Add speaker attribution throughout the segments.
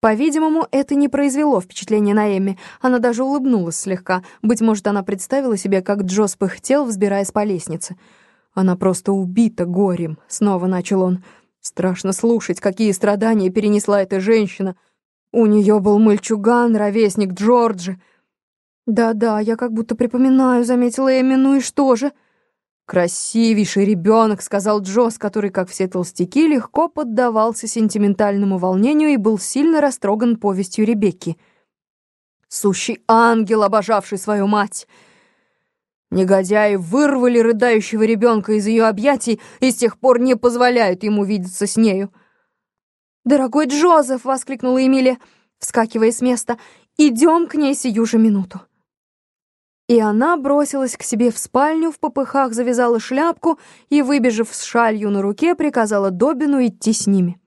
Speaker 1: По-видимому, это не произвело впечатления на Эмми. Она даже улыбнулась слегка. Быть может, она представила себе, как Джо пыхтел, взбираясь по лестнице. «Она просто убита горем», — снова начал он. «Страшно слушать, какие страдания перенесла эта женщина. У нее был мальчуган, ровесник Джорджи». «Да-да, я как будто припоминаю», — заметила Эмми. «Ну и что же?» «Красивейший ребенок», — сказал Джосс, который, как все толстяки, легко поддавался сентиментальному волнению и был сильно растроган повестью Ребекки. «Сущий ангел, обожавший свою мать!» Негодяи вырвали рыдающего ребенка из ее объятий и с тех пор не позволяют ему видеться с нею. «Дорогой Джозеф!» — воскликнула Эмилия, вскакивая с места. «Идем к ней сию же минуту!» И она бросилась к себе в спальню, в попыхах завязала шляпку и, выбежав с шалью на руке, приказала Добину идти с ними.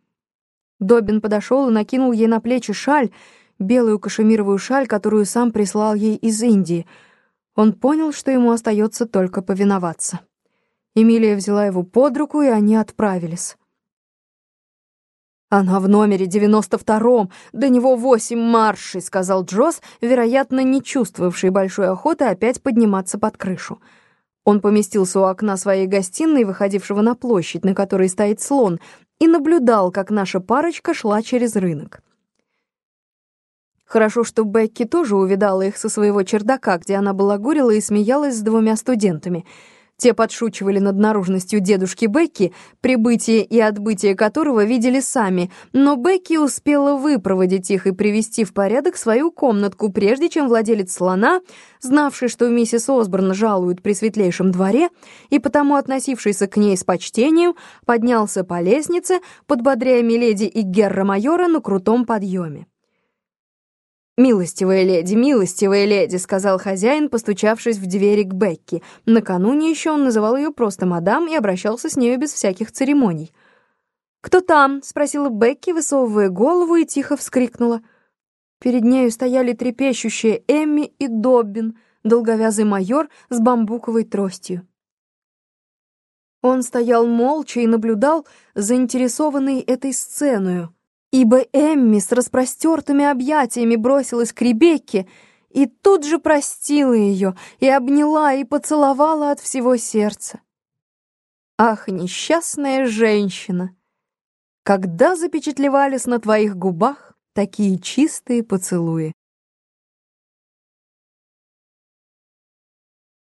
Speaker 1: Добин подошел и накинул ей на плечи шаль, белую кашемировую шаль, которую сам прислал ей из Индии. Он понял, что ему остается только повиноваться. Эмилия взяла его под руку, и они отправились. «Она в номере девяносто втором, до него восемь маршей», — сказал Джосс, вероятно, не чувствовавший большой охоты опять подниматься под крышу. Он поместился у окна своей гостиной, выходившего на площадь, на которой стоит слон, и наблюдал, как наша парочка шла через рынок. Хорошо, что Бекки тоже увидала их со своего чердака, где она балагурила и смеялась с двумя студентами — те подшучивали над наружностью дедушки Бекки, прибытие и отбытие которого видели сами, но Бекки успела выпроводить их и привести в порядок свою комнатку, прежде чем владелец слона, знавший, что миссис Осборн жалует при светлейшем дворе, и потому относившийся к ней с почтением, поднялся по лестнице, подбодряя Миледи и Герра-майора на крутом подъеме. «Милостивая леди, милостивая леди», — сказал хозяин, постучавшись в двери к Бекки. Накануне еще он называл ее просто мадам и обращался с нею без всяких церемоний. «Кто там?» — спросила Бекки, высовывая голову и тихо вскрикнула. Перед нею стояли трепещущие Эмми и Доббин, долговязый майор с бамбуковой тростью. Он стоял молча и наблюдал, заинтересованный этой сценою ибо Эмми с распростертыми объятиями бросилась к Ребекке и тут же простила ее и обняла и поцеловала от всего сердца. Ах, несчастная женщина! Когда запечатлевались на твоих губах такие чистые поцелуи?